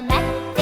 the Mac.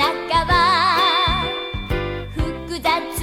中は複雑。